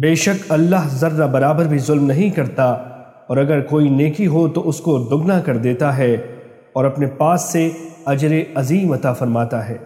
بے شک اللہ ذرہ برابر بھی ظلم نہیں کرتا، اور اگر کوئی نیکی ہو تو اس کو دگنا کر دیتا ہے اور اپنے پاس سے اجر عظیم عطا فرماتا ہے۔